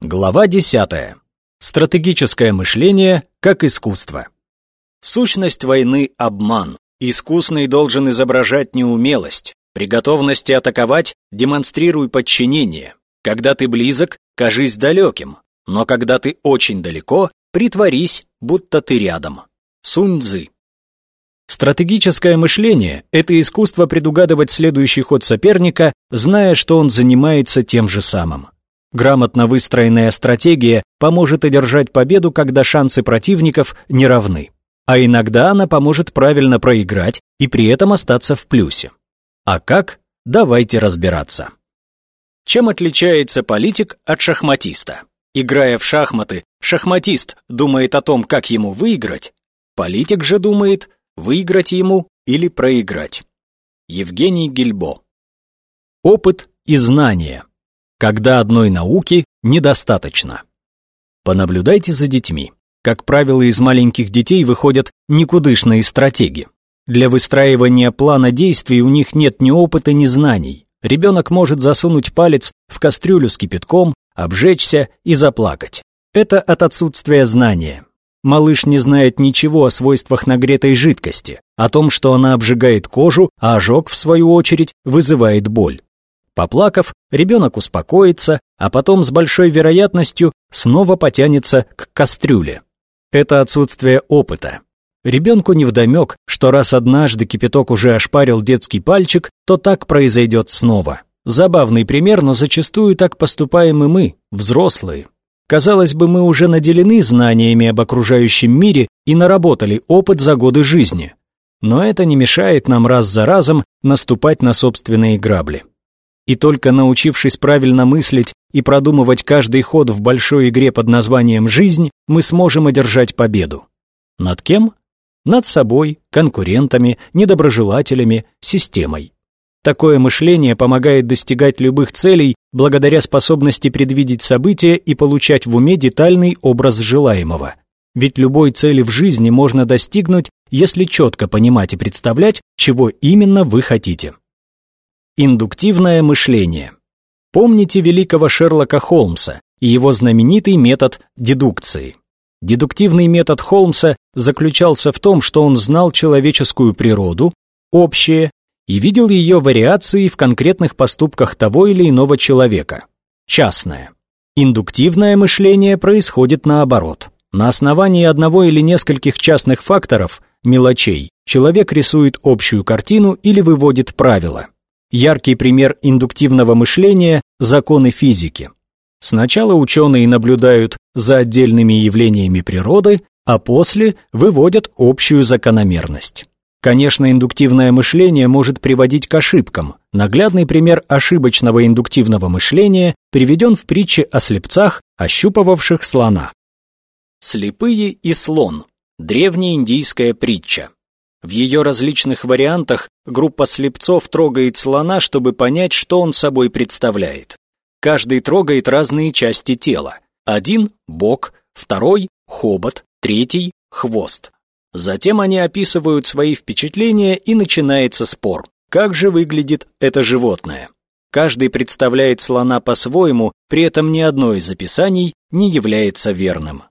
Глава 10. Стратегическое мышление как искусство. Сущность войны – обман. Искусный должен изображать неумелость. При готовности атаковать демонстрируй подчинение. Когда ты близок, кажись далеким. Но когда ты очень далеко, притворись, будто ты рядом. Сунь Цзы. Стратегическое мышление – это искусство предугадывать следующий ход соперника, зная, что он занимается тем же самым. Грамотно выстроенная стратегия поможет одержать победу, когда шансы противников не равны. А иногда она поможет правильно проиграть и при этом остаться в плюсе. А как? Давайте разбираться. Чем отличается политик от шахматиста? Играя в шахматы, шахматист думает о том, как ему выиграть, политик же думает, выиграть ему или проиграть. Евгений Гильбо. Опыт и знания когда одной науки недостаточно. Понаблюдайте за детьми. Как правило, из маленьких детей выходят никудышные стратеги. Для выстраивания плана действий у них нет ни опыта, ни знаний. Ребенок может засунуть палец в кастрюлю с кипятком, обжечься и заплакать. Это от отсутствия знания. Малыш не знает ничего о свойствах нагретой жидкости, о том, что она обжигает кожу, а ожог, в свою очередь, вызывает боль. Поплакав, ребенок успокоится, а потом с большой вероятностью снова потянется к кастрюле. Это отсутствие опыта. Ребенку невдомек, что раз однажды кипяток уже ошпарил детский пальчик, то так произойдет снова. Забавный пример, но зачастую так поступаем и мы, взрослые. Казалось бы, мы уже наделены знаниями об окружающем мире и наработали опыт за годы жизни. Но это не мешает нам раз за разом наступать на собственные грабли. И только научившись правильно мыслить и продумывать каждый ход в большой игре под названием «Жизнь», мы сможем одержать победу. Над кем? Над собой, конкурентами, недоброжелателями, системой. Такое мышление помогает достигать любых целей благодаря способности предвидеть события и получать в уме детальный образ желаемого. Ведь любой цели в жизни можно достигнуть, если четко понимать и представлять, чего именно вы хотите. Индуктивное мышление. Помните великого Шерлока Холмса и его знаменитый метод дедукции. Дедуктивный метод Холмса заключался в том, что он знал человеческую природу, общее, и видел ее вариации в конкретных поступках того или иного человека, частное. Индуктивное мышление происходит наоборот. На основании одного или нескольких частных факторов, мелочей, человек рисует общую картину или выводит правила. Яркий пример индуктивного мышления – законы физики. Сначала ученые наблюдают за отдельными явлениями природы, а после выводят общую закономерность. Конечно, индуктивное мышление может приводить к ошибкам. Наглядный пример ошибочного индуктивного мышления приведен в притче о слепцах, ощупывавших слона. Слепые и слон. Древняя индийская притча. В ее различных вариантах группа слепцов трогает слона, чтобы понять, что он собой представляет. Каждый трогает разные части тела. Один – бок, второй – хобот, третий – хвост. Затем они описывают свои впечатления и начинается спор. Как же выглядит это животное? Каждый представляет слона по-своему, при этом ни одно из описаний не является верным.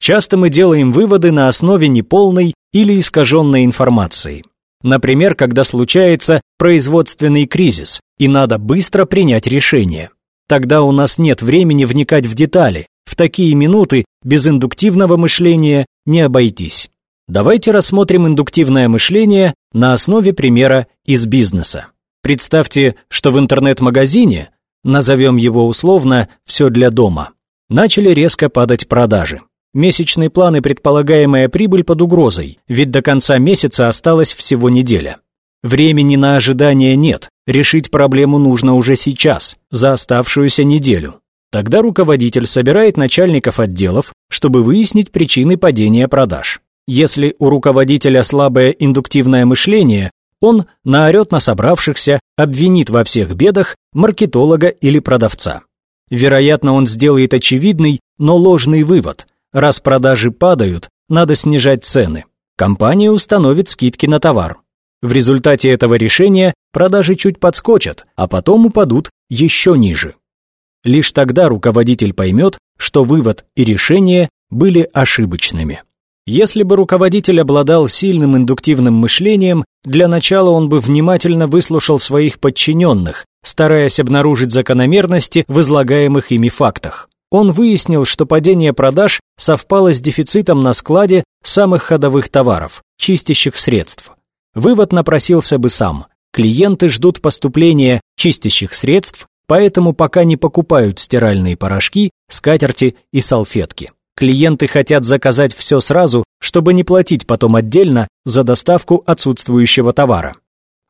Часто мы делаем выводы на основе неполной или искаженной информации. Например, когда случается производственный кризис, и надо быстро принять решение. Тогда у нас нет времени вникать в детали, в такие минуты без индуктивного мышления не обойтись. Давайте рассмотрим индуктивное мышление на основе примера из бизнеса. Представьте, что в интернет-магазине, назовем его условно «все для дома», начали резко падать продажи. Месячный план и предполагаемая прибыль под угрозой, ведь до конца месяца осталась всего неделя. Времени на ожидание нет, решить проблему нужно уже сейчас, за оставшуюся неделю. Тогда руководитель собирает начальников отделов, чтобы выяснить причины падения продаж. Если у руководителя слабое индуктивное мышление, он наорет на собравшихся, обвинит во всех бедах маркетолога или продавца. Вероятно, он сделает очевидный, но ложный вывод – Раз продажи падают, надо снижать цены. Компания установит скидки на товар. В результате этого решения продажи чуть подскочат, а потом упадут еще ниже. Лишь тогда руководитель поймет, что вывод и решение были ошибочными. Если бы руководитель обладал сильным индуктивным мышлением, для начала он бы внимательно выслушал своих подчиненных, стараясь обнаружить закономерности в излагаемых ими фактах. Он выяснил, что падение продаж совпало с дефицитом на складе самых ходовых товаров – чистящих средств. Вывод напросился бы сам. Клиенты ждут поступления чистящих средств, поэтому пока не покупают стиральные порошки, скатерти и салфетки. Клиенты хотят заказать все сразу, чтобы не платить потом отдельно за доставку отсутствующего товара.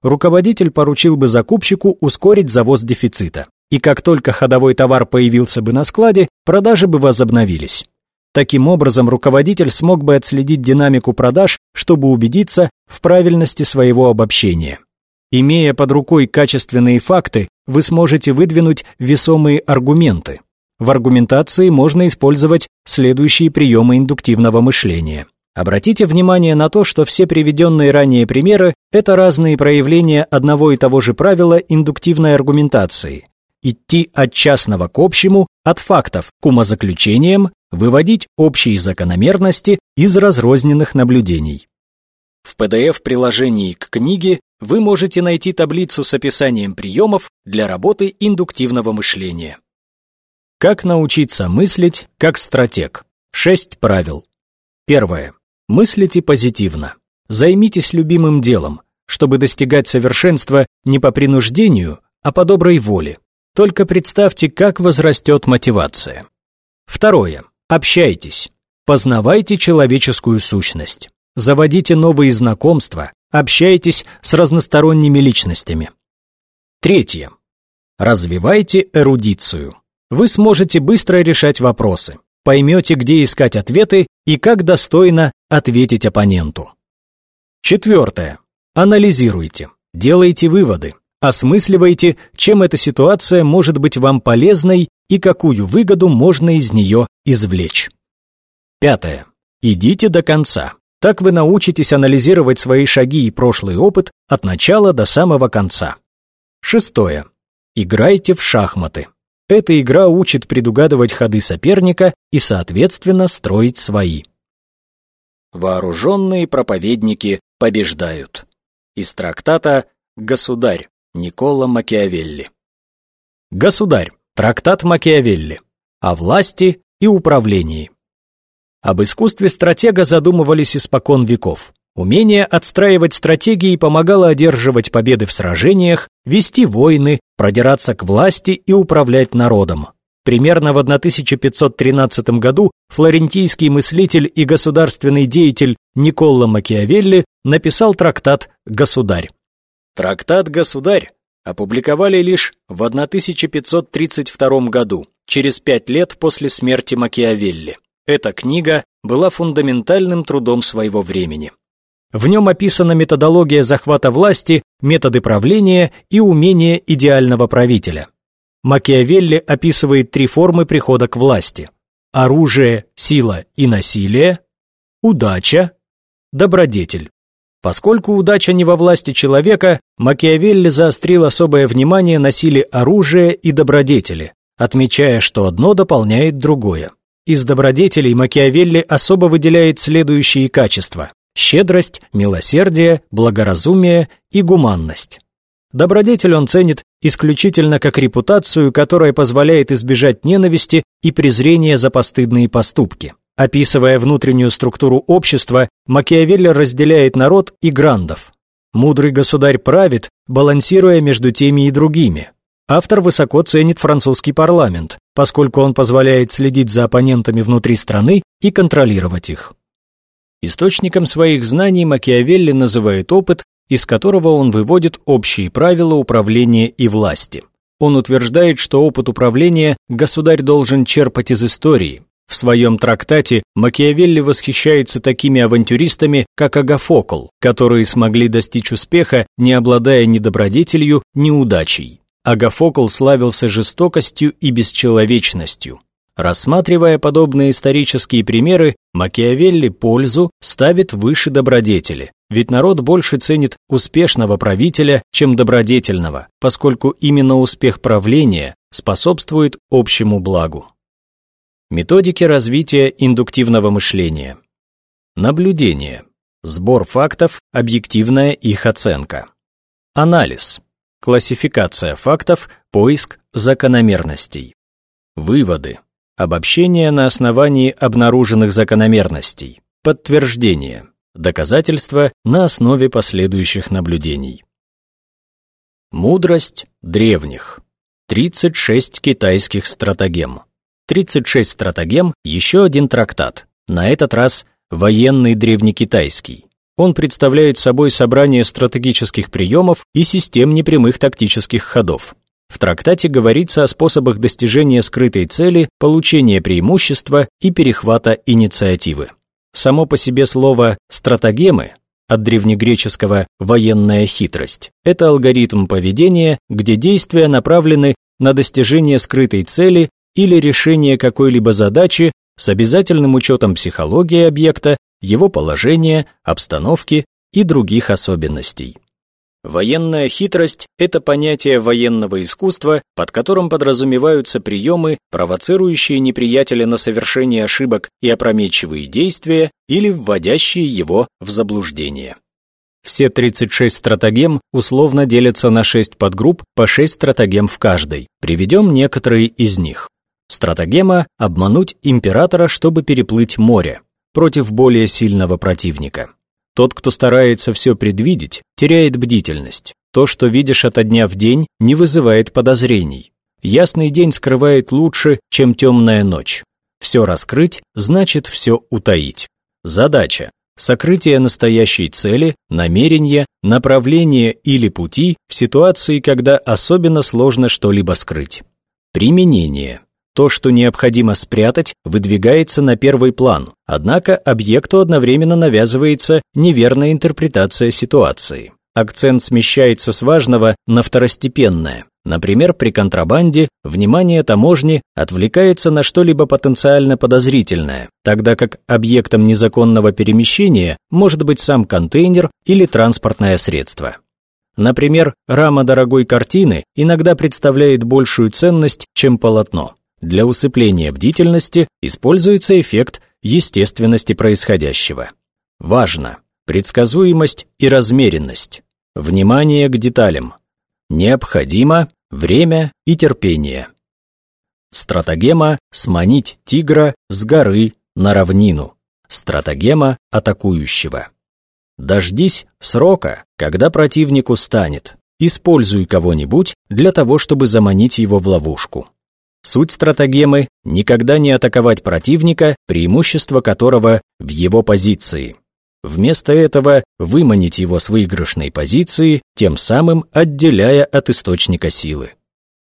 Руководитель поручил бы закупщику ускорить завоз дефицита. И как только ходовой товар появился бы на складе, продажи бы возобновились. Таким образом, руководитель смог бы отследить динамику продаж, чтобы убедиться в правильности своего обобщения. Имея под рукой качественные факты, вы сможете выдвинуть весомые аргументы. В аргументации можно использовать следующие приемы индуктивного мышления. Обратите внимание на то, что все приведенные ранее примеры – это разные проявления одного и того же правила индуктивной аргументации. Идти от частного к общему, от фактов к умозаключениям, выводить общие закономерности из разрозненных наблюдений. В PDF-приложении к книге вы можете найти таблицу с описанием приемов для работы индуктивного мышления. Как научиться мыслить как стратег? Шесть правил. Первое. Мыслите позитивно. Займитесь любимым делом, чтобы достигать совершенства не по принуждению, а по доброй воле. Только представьте, как возрастет мотивация. Второе. Общайтесь. Познавайте человеческую сущность. Заводите новые знакомства, общайтесь с разносторонними личностями. Третье. Развивайте эрудицию вы сможете быстро решать вопросы, поймете, где искать ответы и как достойно ответить оппоненту. Четвертое. Анализируйте, делайте выводы, осмысливайте, чем эта ситуация может быть вам полезной и какую выгоду можно из нее извлечь. Пятое. Идите до конца. Так вы научитесь анализировать свои шаги и прошлый опыт от начала до самого конца. Шестое. Играйте в шахматы. Эта игра учит предугадывать ходы соперника и, соответственно, строить свои. Вооруженные проповедники побеждают. Из трактата «Государь» Никола Макиавелли. «Государь» трактат Макиавелли о власти и управлении. Об искусстве стратега задумывались испокон веков. Умение отстраивать стратегии помогало одерживать победы в сражениях, вести войны, продираться к власти и управлять народом. Примерно в 1513 году флорентийский мыслитель и государственный деятель Николо Макиавелли написал трактат «Государь». Трактат «Государь» опубликовали лишь в 1532 году, через пять лет после смерти Макиавелли. Эта книга была фундаментальным трудом своего времени. В нем описана методология захвата власти, методы правления и умения идеального правителя. Макиавелли описывает три формы прихода к власти. Оружие, сила и насилие, удача, добродетель. Поскольку удача не во власти человека, Макиавелли заострил особое внимание на силе оружия и добродетели, отмечая, что одно дополняет другое. Из добродетелей Макиавелли особо выделяет следующие качества щедрость, милосердие, благоразумие и гуманность. Добродетель он ценит исключительно как репутацию, которая позволяет избежать ненависти и презрения за постыдные поступки. Описывая внутреннюю структуру общества, Макиавелли разделяет народ и грандов. Мудрый государь правит, балансируя между теми и другими. Автор высоко ценит французский парламент, поскольку он позволяет следить за оппонентами внутри страны и контролировать их. Источником своих знаний Макиавелли называет опыт, из которого он выводит общие правила управления и власти. Он утверждает, что опыт управления государь должен черпать из истории. В своем трактате Макиавелли восхищается такими авантюристами, как Агафокл, которые смогли достичь успеха, не обладая ни добродетелью, ни удачей. Агафокл славился жестокостью и бесчеловечностью. Рассматривая подобные исторические примеры, Макиавелли пользу ставит выше добродетели, ведь народ больше ценит успешного правителя, чем добродетельного, поскольку именно успех правления способствует общему благу. Методики развития индуктивного мышления. Наблюдение. Сбор фактов, объективная их оценка. Анализ. Классификация фактов, поиск закономерностей. Выводы. Обобщение на основании обнаруженных закономерностей. Подтверждение. Доказательства на основе последующих наблюдений. Мудрость древних. 36 китайских стратегем. 36 стратегем – еще один трактат. На этот раз военный древнекитайский. Он представляет собой собрание стратегических приемов и систем непрямых тактических ходов. В трактате говорится о способах достижения скрытой цели, получения преимущества и перехвата инициативы. Само по себе слово «стратагемы» от древнегреческого «военная хитрость» — это алгоритм поведения, где действия направлены на достижение скрытой цели или решение какой-либо задачи с обязательным учетом психологии объекта, его положения, обстановки и других особенностей. Военная хитрость – это понятие военного искусства, под которым подразумеваются приемы, провоцирующие неприятеля на совершение ошибок и опрометчивые действия или вводящие его в заблуждение. Все 36 стратегем условно делятся на 6 подгрупп по 6 стратегем в каждой. Приведем некоторые из них. Стратегема – обмануть императора, чтобы переплыть море против более сильного противника. Тот, кто старается все предвидеть, теряет бдительность. То, что видишь ото дня в день, не вызывает подозрений. Ясный день скрывает лучше, чем темная ночь. Все раскрыть значит все утаить. Задача – сокрытие настоящей цели, намерения, направления или пути в ситуации, когда особенно сложно что-либо скрыть. Применение. То, что необходимо спрятать, выдвигается на первый план, однако объекту одновременно навязывается неверная интерпретация ситуации. Акцент смещается с важного на второстепенное. Например, при контрабанде внимание таможни отвлекается на что-либо потенциально подозрительное, тогда как объектом незаконного перемещения может быть сам контейнер или транспортное средство. Например, рама дорогой картины иногда представляет большую ценность, чем полотно. Для усыпления бдительности используется эффект естественности происходящего. Важно! Предсказуемость и размеренность. Внимание к деталям. Необходимо время и терпение. Стратагема «Сманить тигра с горы на равнину». Стратагема атакующего. Дождись срока, когда противник устанет. Используй кого-нибудь для того, чтобы заманить его в ловушку. Суть стратагемы – никогда не атаковать противника, преимущество которого в его позиции. Вместо этого выманить его с выигрышной позиции, тем самым отделяя от источника силы.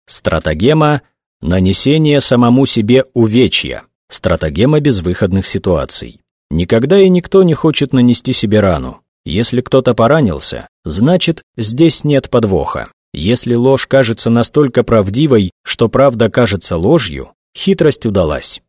Стратагема – нанесение самому себе увечья, стратагема безвыходных ситуаций. Никогда и никто не хочет нанести себе рану. Если кто-то поранился, значит, здесь нет подвоха. Если ложь кажется настолько правдивой, что правда кажется ложью, хитрость удалась.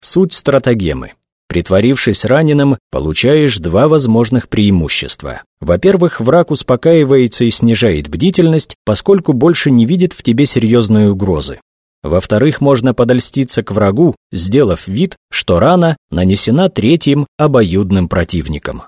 Суть стратагемы. Притворившись раненым, получаешь два возможных преимущества. Во-первых, враг успокаивается и снижает бдительность, поскольку больше не видит в тебе серьезной угрозы. Во-вторых, можно подольститься к врагу, сделав вид, что рана нанесена третьим обоюдным противником.